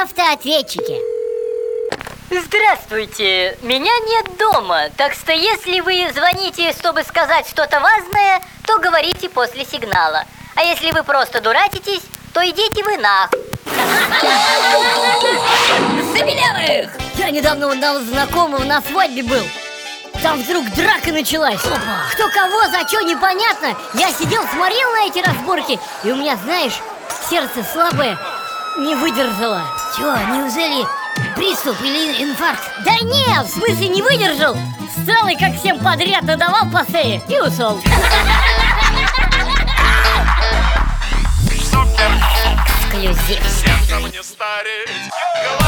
автоответчики. Здравствуйте, меня нет дома, так что если вы звоните, чтобы сказать что-то важное, то говорите после сигнала. А если вы просто дуратитесь, то идите вы нах. Забелявых! Я недавно у одного знакомого на свадьбе был. Там вдруг драка началась. Кто кого, за что, непонятно. Я сидел, смотрел на эти разборки, и у меня, знаешь, сердце слабое не выдержало. Чё, неужели приступ или инфаркт? Да не, в смысле не выдержал. Встал и как всем подряд надавал по шее и ушел. Эксклюзив. Сердцем не стареть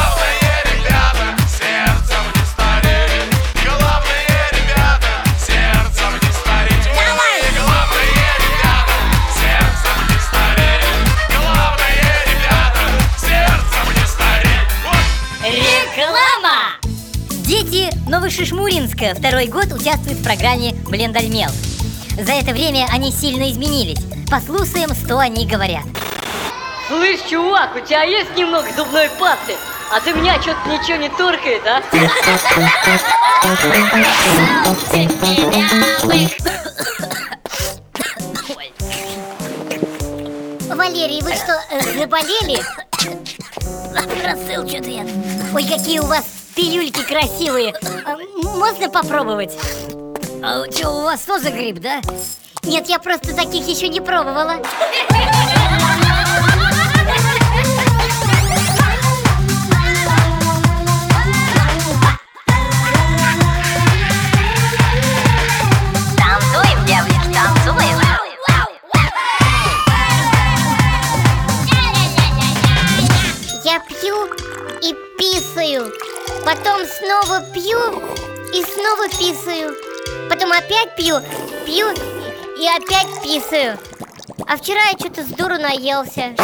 Дети Новошишмуринска второй год участвуют в программе «Блендальмел». За это время они сильно изменились. Послушаем, что они говорят. Слышь, чувак, у тебя есть немного зубной пасты? А ты меня что-то ничего не торкает, а? Валерий, вы что, э, заболели? Рассыл что-то я. Ой, какие у вас пилюльки красивые. А, Можно попробовать? А что, у вас тоже гриб, да? Нет, я просто таких еще не пробовала. Танцуем, девочки, танцуем. Я пью и писаю. Потом снова пью и снова писаю. Потом опять пью, пью и опять писаю. А вчера я что-то с дуру наелся.